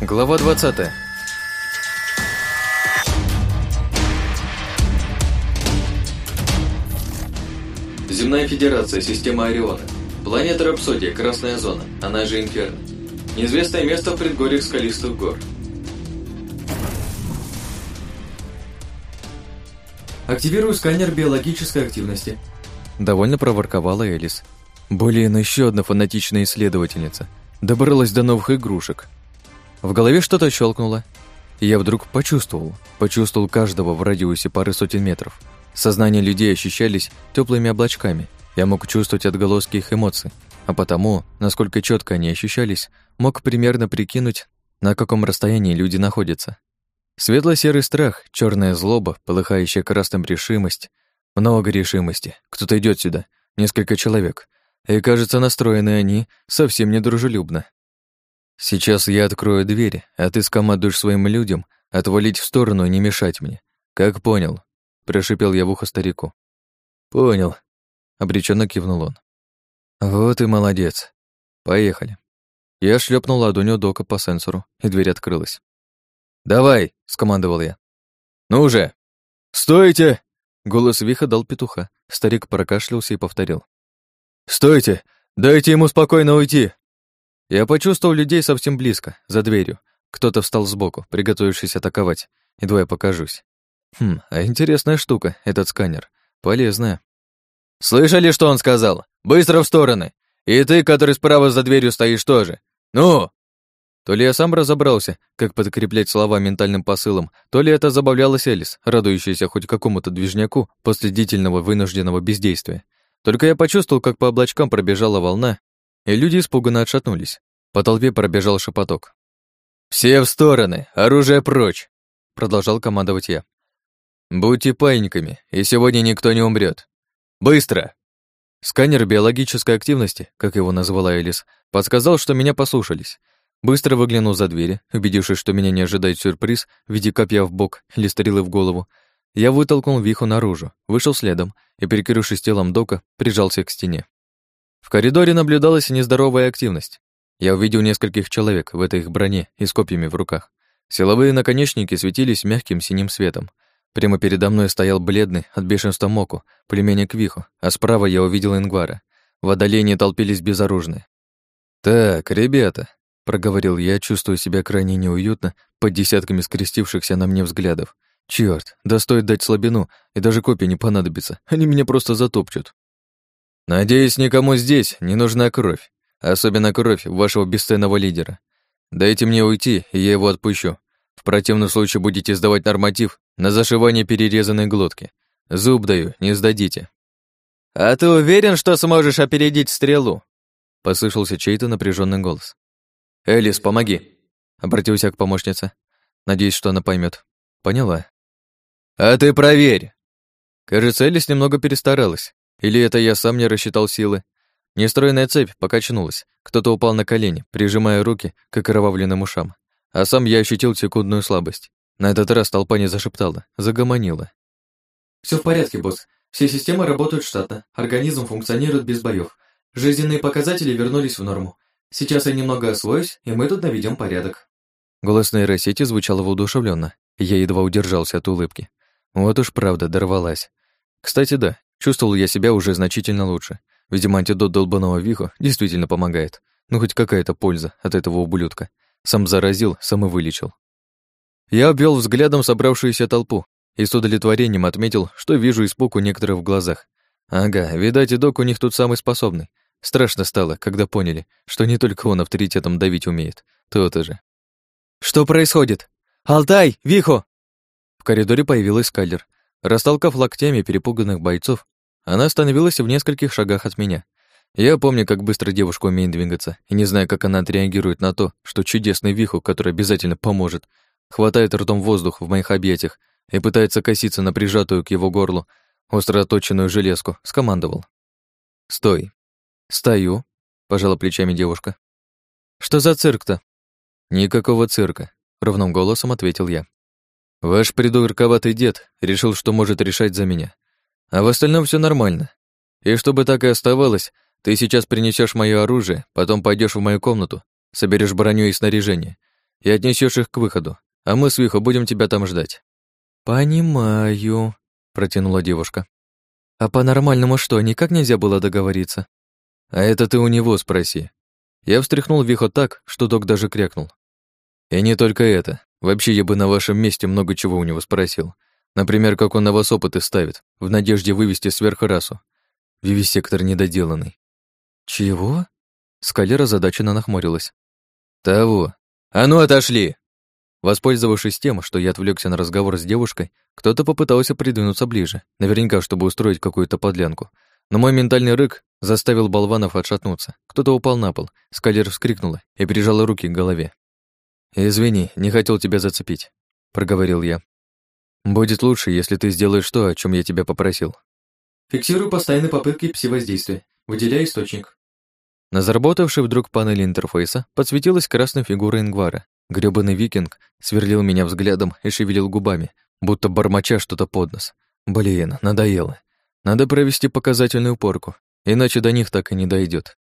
Глава 20. Земная Федерация, система Ориона. Планета Рапсодия, Красная Зона, она же Инферно. Неизвестное место в предгорьях скалистых гор. Активирую сканер биологической активности. Довольно проворковала Элис. Блин, еще одна фанатичная исследовательница. Добралась до новых игрушек. В голове что-то щелкнуло. И я вдруг почувствовал. Почувствовал каждого в радиусе пары сотен метров. Сознание людей ощущались теплыми облачками. Я мог чувствовать отголоски их эмоций. А потому, насколько четко они ощущались, мог примерно прикинуть, на каком расстоянии люди находятся. Светло-серый страх, черная злоба, полыхающая красным решимость. Много решимости. Кто-то идет сюда. Несколько человек. И, кажется, настроены они совсем недружелюбно. Сейчас я открою дверь, а ты скомандуешь своим людям отвалить в сторону и не мешать мне. Как понял? Прошипел я в ухо старику. Понял. Обреченно кивнул он. Вот и молодец. Поехали. Я шлепнул ладонью дока по сенсору, и дверь открылась. «Давай!» — скомандовал я. «Ну же!» «Стойте!» — голос Виха дал петуха. Старик прокашлялся и повторил. «Стойте! Дайте ему спокойно уйти!» Я почувствовал людей совсем близко, за дверью. Кто-то встал сбоку, приготовившись атаковать. и я покажусь. Хм, а интересная штука, этот сканер. Полезная. «Слышали, что он сказал? Быстро в стороны! И ты, который справа за дверью стоишь, тоже! Ну!» То ли я сам разобрался, как подкреплять слова ментальным посылом, то ли это забавлялась Элис, радующаяся хоть какому-то движняку после длительного вынужденного бездействия. Только я почувствовал, как по облачкам пробежала волна, и люди испуганно отшатнулись. По толпе пробежал шепоток. «Все в стороны! Оружие прочь!» Продолжал командовать я. «Будьте паиньками, и сегодня никто не умрет. Быстро!» Сканер биологической активности, как его назвала Элис, подсказал, что меня послушались. Быстро выглянул за двери, убедившись, что меня не ожидает сюрприз в виде копья в бок или стрелы в голову. Я вытолкнул Виху наружу, вышел следом и, перекрывшись телом Дока, прижался к стене. В коридоре наблюдалась нездоровая активность. Я увидел нескольких человек в этой их броне и с копьями в руках. Силовые наконечники светились мягким синим светом. Прямо передо мной стоял бледный от бешенства Моку, племянник Виху, а справа я увидел Ингвара. В отдалении толпились безоружные. «Так, ребята», — проговорил я, чувствуя себя крайне неуютно под десятками скрестившихся на мне взглядов. Черт, да стоит дать слабину, и даже копия не понадобится, они меня просто затопчут. Надеюсь, никому здесь не нужна кровь, особенно кровь вашего бесценного лидера. Дайте мне уйти, и я его отпущу. В противном случае будете сдавать норматив на зашивание перерезанной глотки. Зуб даю, не сдадите. А ты уверен, что сможешь опередить стрелу? Послышался чей-то напряженный голос. Элис, помоги. Обратился к помощнице. Надеюсь, что она поймет. Поняла. А ты проверь. Кажется, Элис немного перестаралась. Или это я сам не рассчитал силы? Нестроенная цепь покачнулась. Кто-то упал на колени, прижимая руки к окровавленным ушам. А сам я ощутил секундную слабость. На этот раз толпа не зашептала, загомонила. Все в порядке, босс. Все системы работают штатно. Организм функционирует без боев. Жизненные показатели вернулись в норму. Сейчас я немного освоюсь, и мы тут наведем порядок. Голос нейросети звучал воодушевленно. Я едва удержался от улыбки. Вот уж правда, дорвалась. Кстати, да, Чувствовал я себя уже значительно лучше. Видимо, антидот долбаного виха действительно помогает. Ну, хоть какая-то польза от этого ублюдка. Сам заразил, сам и вылечил. Я обвел взглядом собравшуюся толпу и с удовлетворением отметил, что вижу испуг у некоторых в глазах. Ага, видать, и док у них тут самый способный. Страшно стало, когда поняли, что не только он авторитетом давить умеет. То-то же. «Что происходит? Алтай! Вихо!» В коридоре появилась Каллер. Растолкав локтями перепуганных бойцов, она остановилась в нескольких шагах от меня. Я помню, как быстро девушка умеет двигаться, и не знаю, как она отреагирует на то, что чудесный виху, который обязательно поможет, хватает ртом воздух в моих объятиях и пытается коситься на прижатую к его горлу остро оточенную железку, скомандовал. «Стой!» «Стою», — пожала плечами девушка. «Что за цирк-то?» «Никакого цирка», — ровным голосом ответил я. Ваш придурковатый дед решил, что может решать за меня. А в остальном все нормально. И чтобы так и оставалось, ты сейчас принесешь мое оружие, потом пойдешь в мою комнату, соберешь броню и снаряжение. и отнесешь их к выходу, а мы с Вихо будем тебя там ждать». «Понимаю», — протянула девушка. «А по-нормальному что, никак нельзя было договориться?» «А это ты у него спроси». Я встряхнул Вихо так, что док даже крякнул. И не только это. Вообще, я бы на вашем месте много чего у него спросил. Например, как он на вас опыты ставит, в надежде вывести сверхрасу. Вивисектор недоделанный. Чего? Скалера задаченно нахмурилась. Того. А ну отошли! Воспользовавшись тем, что я отвлекся на разговор с девушкой, кто-то попытался придвинуться ближе, наверняка, чтобы устроить какую-то подлянку. Но мой ментальный рык заставил болванов отшатнуться. Кто-то упал на пол, скалер вскрикнула и прижала руки к голове. «Извини, не хотел тебя зацепить», — проговорил я. «Будет лучше, если ты сделаешь то, о чем я тебя попросил». Фиксирую постоянные попытки пси-воздействия. Выделяй источник. На заработавшей вдруг панели интерфейса подсветилась красная фигура Ингвара. Грёбаный викинг сверлил меня взглядом и шевелил губами, будто бормоча что-то под нос. Блин, надоело. Надо провести показательную порку, иначе до них так и не дойдет.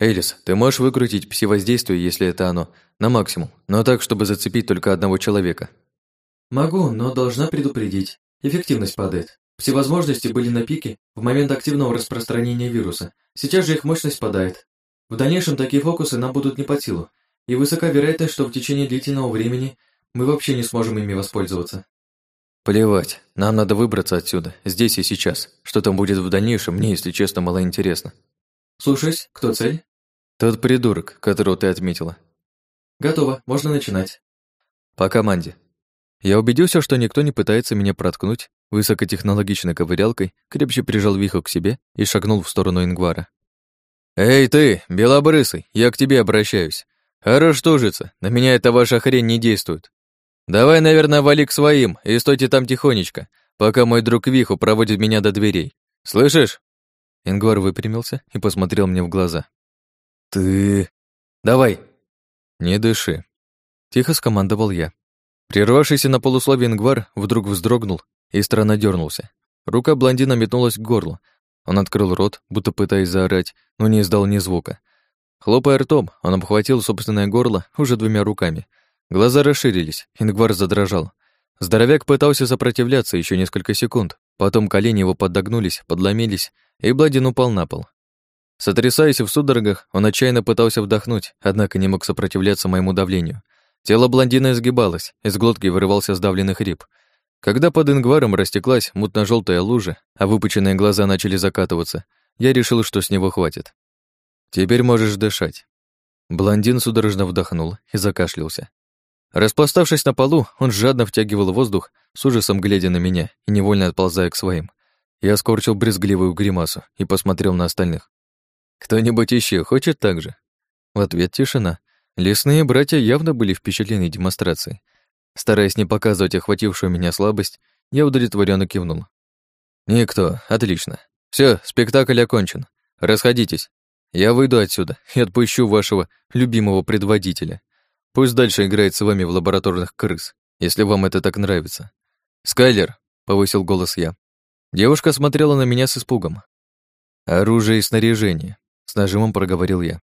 Элис, ты можешь выкрутить пси-воздействие, если это оно, на максимум, но так, чтобы зацепить только одного человека. Могу, но должна предупредить. Эффективность падает. Все возможности были на пике в момент активного распространения вируса. Сейчас же их мощность падает. В дальнейшем такие фокусы нам будут не по силу, и высока вероятность, что в течение длительного времени мы вообще не сможем ими воспользоваться. Плевать, нам надо выбраться отсюда, здесь и сейчас. Что там будет в дальнейшем, мне, если честно, мало интересно. Слушаюсь, кто цель? Тот придурок, которого ты отметила. Готово, можно начинать. По команде. Я убедился, что никто не пытается меня проткнуть, высокотехнологичной ковырялкой крепче прижал Виху к себе и шагнул в сторону Ингвара. «Эй ты, белобрысый, я к тебе обращаюсь. Хорош тужиться, на меня эта ваша хрень не действует. Давай, наверное, вали к своим и стойте там тихонечко, пока мой друг Виху проводит меня до дверей. Слышишь?» Ингвар выпрямился и посмотрел мне в глаза. «Ты... давай!» «Не дыши!» Тихо скомандовал я. Прервавшийся на полусловие Ингвар вдруг вздрогнул и странно дернулся. Рука блондина метнулась к горлу. Он открыл рот, будто пытаясь заорать, но не издал ни звука. Хлопая ртом, он обхватил собственное горло уже двумя руками. Глаза расширились, Ингвар задрожал. Здоровяк пытался сопротивляться еще несколько секунд, потом колени его подогнулись, подломились, и блондин упал на пол. Сотрясаясь в судорогах, он отчаянно пытался вдохнуть, однако не мог сопротивляться моему давлению. Тело блондина изгибалось, из глотки вырывался сдавленный хрип. Когда под ингваром растеклась мутно желтая лужа, а выпученные глаза начали закатываться, я решил, что с него хватит. «Теперь можешь дышать». Блондин судорожно вдохнул и закашлялся. Распластавшись на полу, он жадно втягивал воздух, с ужасом глядя на меня и невольно отползая к своим. Я скорчил брезгливую гримасу и посмотрел на остальных. «Кто-нибудь еще хочет так же?» В ответ тишина. Лесные братья явно были впечатлены демонстрацией. Стараясь не показывать охватившую меня слабость, я удовлетворенно кивнул. «Никто. Отлично. Все, спектакль окончен. Расходитесь. Я выйду отсюда и отпущу вашего любимого предводителя. Пусть дальше играет с вами в лабораторных крыс, если вам это так нравится. Скайлер!» — повысил голос я. Девушка смотрела на меня с испугом. «Оружие и снаряжение. С нажимом проговорил я.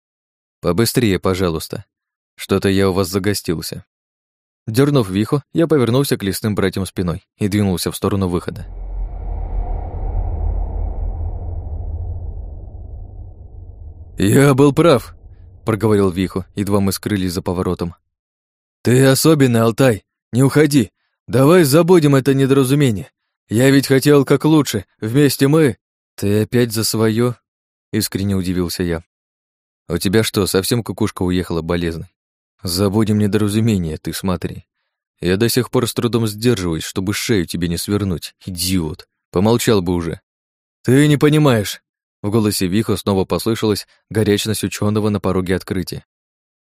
«Побыстрее, пожалуйста. Что-то я у вас загостился». Дернув вихо, я повернулся к лесным братьям спиной и двинулся в сторону выхода. «Я был прав», — проговорил Вихо, едва мы скрылись за поворотом. «Ты особенный, Алтай. Не уходи. Давай забудем это недоразумение. Я ведь хотел как лучше. Вместе мы...» «Ты опять за свое? Искренне удивился я. «У тебя что, совсем кукушка уехала болезной? Забудем недоразумение, ты смотри. Я до сих пор с трудом сдерживаюсь, чтобы шею тебе не свернуть, идиот. Помолчал бы уже». «Ты не понимаешь!» В голосе Виха снова послышалась горячность ученого на пороге открытия.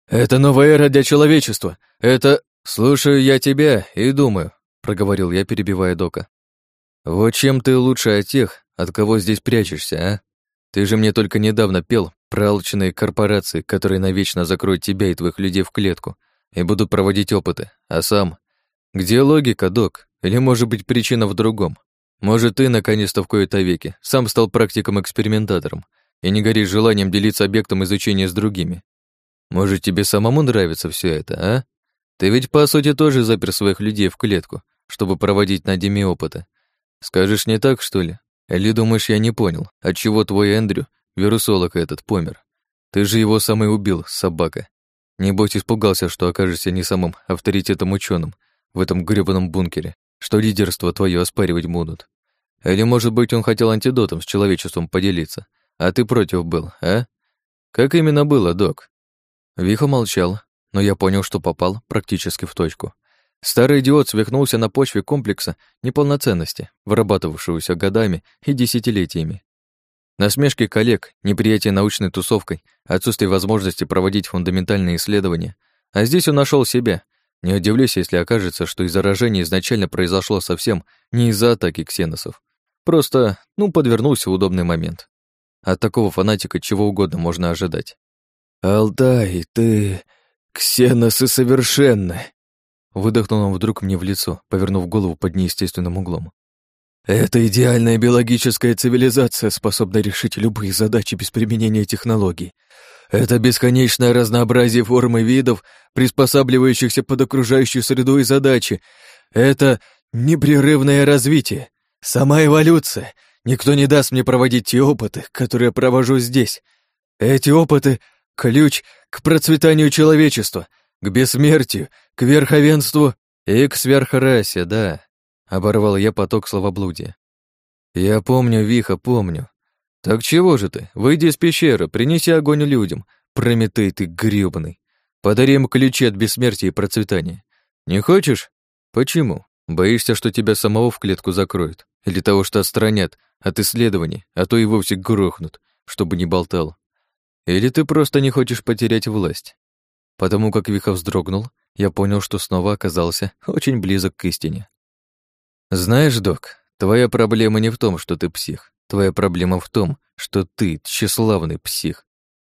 «Это новая эра для человечества! Это...» «Слушаю я тебя и думаю», — проговорил я, перебивая Дока. «Вот чем ты лучше от тех, от кого здесь прячешься, а? Ты же мне только недавно пел про алчные корпорации, которые навечно закроют тебя и твоих людей в клетку и будут проводить опыты, а сам... Где логика, док? Или, может быть, причина в другом? Может, ты, наконец-то, в кои-то веке сам стал практиком-экспериментатором и не горишь желанием делиться объектом изучения с другими? Может, тебе самому нравится все это, а? Ты ведь, по сути, тоже запер своих людей в клетку, чтобы проводить над ними опыты. Скажешь, не так, что ли? Или думаешь, я не понял, отчего твой Эндрю, вирусолог этот, помер? Ты же его самый убил, собака. Небось, испугался, что окажешься не самым авторитетом ученым в этом грёбаном бункере, что лидерство твое оспаривать будут. Или, может быть, он хотел антидотом с человечеством поделиться, а ты против был, а? Как именно было, док? Виха молчал, но я понял, что попал практически в точку. Старый идиот свихнулся на почве комплекса неполноценности, вырабатывавшегося годами и десятилетиями. Насмешки коллег, неприятие научной тусовкой, отсутствие возможности проводить фундаментальные исследования. А здесь он нашел себя. Не удивлюсь, если окажется, что и заражение изначально произошло совсем не из-за атаки ксеносов. Просто, ну, подвернулся удобный момент. От такого фанатика чего угодно можно ожидать. «Алтай, ты... ксеносы совершенно!» Выдохнул он вдруг мне в лицо, повернув голову под неестественным углом. «Это идеальная биологическая цивилизация, способна решить любые задачи без применения технологий. Это бесконечное разнообразие форм и видов, приспосабливающихся под окружающую среду и задачи. Это непрерывное развитие, сама эволюция. Никто не даст мне проводить те опыты, которые я провожу здесь. Эти опыты — ключ к процветанию человечества, к бессмертию, к верховенству и к сверхрасе, да. Оборвал я поток словоблудия. Я помню, Виха, помню. Так чего же ты? Выйди из пещеры, принеси огонь людям. Прометей ты грёбаный. Подари им ключи от бессмертия и процветания. Не хочешь? Почему? Боишься, что тебя самого в клетку закроют? Или того, что отстранят от исследований, а то и вовсе грохнут, чтобы не болтал? Или ты просто не хочешь потерять власть? Потому как Виха вздрогнул, я понял, что снова оказался очень близок к истине. Знаешь, док, твоя проблема не в том, что ты псих. Твоя проблема в том, что ты тщеславный псих.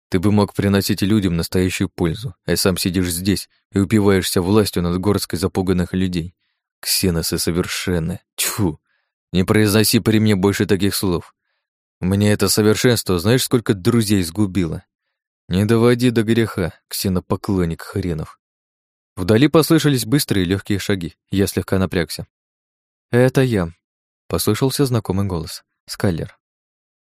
Ты бы мог приносить людям настоящую пользу, а сам сидишь здесь и упиваешься властью над горсткой запуганных людей. Ксеносы совершенно. Тьфу! Не произноси при мне больше таких слов. Мне это совершенство знаешь, сколько друзей сгубило? Не доводи до греха, ксенопоклонник хренов. Вдали послышались быстрые легкие шаги. Я слегка напрягся. «Это я», — послышался знакомый голос. Скайлер.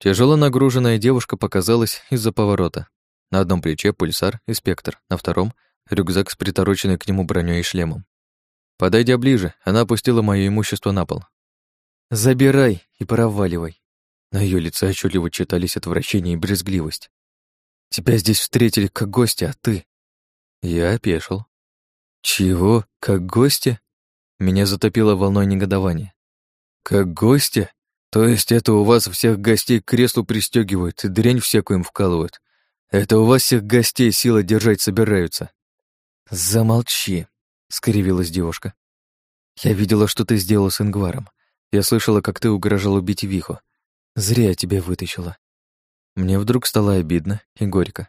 Тяжело нагруженная девушка показалась из-за поворота. На одном плече пульсар и спектр, на втором — рюкзак с притороченной к нему броней и шлемом. Подойдя ближе, она опустила мое имущество на пол. «Забирай и проваливай». На ее лице отчетливо читались отвращение и брезгливость. «Тебя здесь встретили как гостя, а ты...» Я опешил. «Чего? Как гостя?» Меня затопило волной негодования. «Как гостя? То есть это у вас всех гостей к креслу пристегивают и дрянь всякую им вкалывают? Это у вас всех гостей сила держать собираются?» «Замолчи», — скривилась девушка. «Я видела, что ты сделал с Ингваром. Я слышала, как ты угрожал убить Виху. Зря я тебя вытащила». Мне вдруг стало обидно и горько.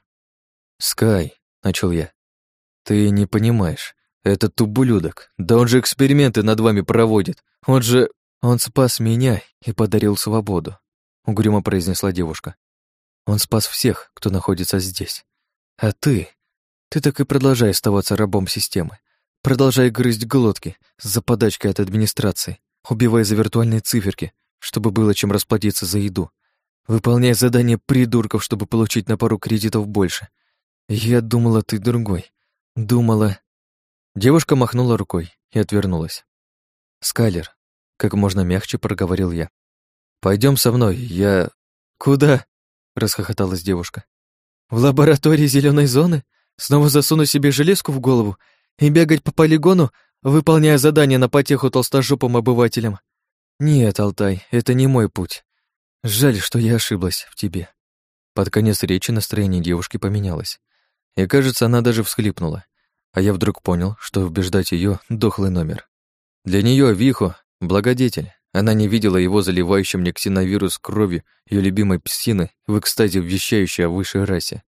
«Скай», — начал я, — «ты не понимаешь. Этот ублюдок, да он же эксперименты над вами проводит. Он же... Он спас меня и подарил свободу», — угрюмо произнесла девушка. «Он спас всех, кто находится здесь. А ты... Ты так и продолжай оставаться рабом системы. Продолжай грызть глотки за подачкой от администрации, убивая за виртуальные циферки, чтобы было чем расплатиться за еду. Выполняй задания придурков, чтобы получить на пару кредитов больше. Я думала, ты другой. Думала, Девушка махнула рукой и отвернулась. «Скайлер», — как можно мягче проговорил я. Пойдем со мной, я...» «Куда?» — расхохоталась девушка. «В лаборатории зеленой зоны? Снова засуну себе железку в голову и бегать по полигону, выполняя задания на потеху толстожопым обывателям? Нет, Алтай, это не мой путь. Жаль, что я ошиблась в тебе». Под конец речи настроение девушки поменялось. И, кажется, она даже всхлипнула. А я вдруг понял, что убеждать ее дохлый номер. Для нее Вихо — благодетель. Она не видела его заливающим нексиновирус кровью ее любимой псины в экстазе вещающей о высшей расе.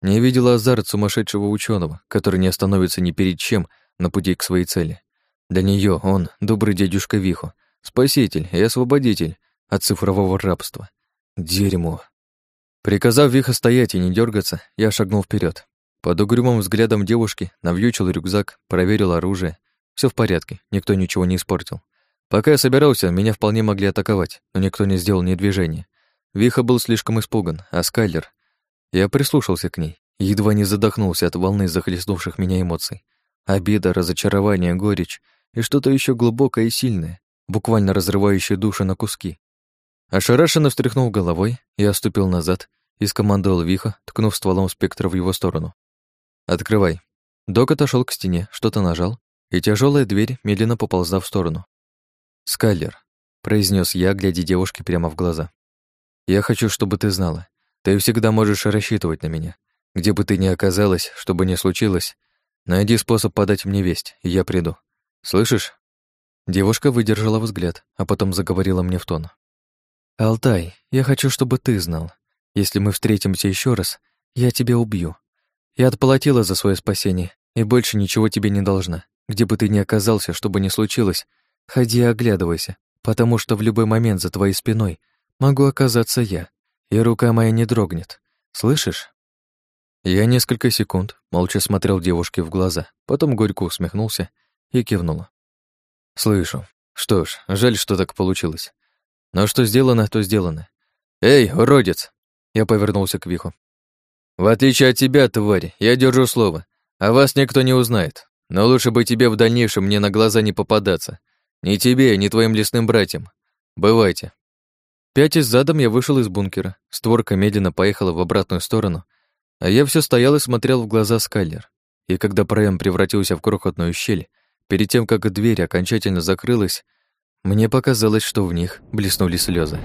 Не видела азарт сумасшедшего ученого, который не остановится ни перед чем на пути к своей цели. Для нее он — добрый дядюшка Вихо, спаситель и освободитель от цифрового рабства. Дерьмо. Приказав Вихо стоять и не дергаться, я шагнул вперед. Под угрюмым взглядом девушки навьючил рюкзак, проверил оружие. Все в порядке, никто ничего не испортил. Пока я собирался, меня вполне могли атаковать, но никто не сделал ни движения. Виха был слишком испуган, а Скайлер... Я прислушался к ней, едва не задохнулся от волны захлестнувших меня эмоций. Обида, разочарование, горечь и что-то еще глубокое и сильное, буквально разрывающее душу на куски. Ошарашенно встряхнул головой, я ступил назад и скомандовал Виха, ткнув стволом спектра в его сторону. «Открывай». Док отошел к стене, что-то нажал, и тяжелая дверь медленно поползла в сторону. «Скайлер», — произнес я, глядя девушке прямо в глаза. «Я хочу, чтобы ты знала. Ты всегда можешь рассчитывать на меня. Где бы ты ни оказалась, что бы ни случилось, найди способ подать мне весть, и я приду. Слышишь?» Девушка выдержала взгляд, а потом заговорила мне в тон. «Алтай, я хочу, чтобы ты знал. Если мы встретимся еще раз, я тебя убью. Я отплатила за свое спасение, и больше ничего тебе не должна. Где бы ты ни оказался, что бы ни случилось, ходи и оглядывайся, потому что в любой момент за твоей спиной могу оказаться я, и рука моя не дрогнет. Слышишь?» Я несколько секунд молча смотрел девушке в глаза, потом горько усмехнулся и кивнула. «Слышу. Что ж, жаль, что так получилось. Но что сделано, то сделано. Эй, уродец!» Я повернулся к Виху. «В отличие от тебя, тварь, я держу слово, а вас никто не узнает. Но лучше бы тебе в дальнейшем мне на глаза не попадаться. Ни тебе, ни твоим лесным братьям. Бывайте». Пятясь задом я вышел из бункера. Створка медленно поехала в обратную сторону, а я все стоял и смотрел в глаза Скайлер. И когда проем превратился в крохотную щель, перед тем, как дверь окончательно закрылась, мне показалось, что в них блеснули слезы.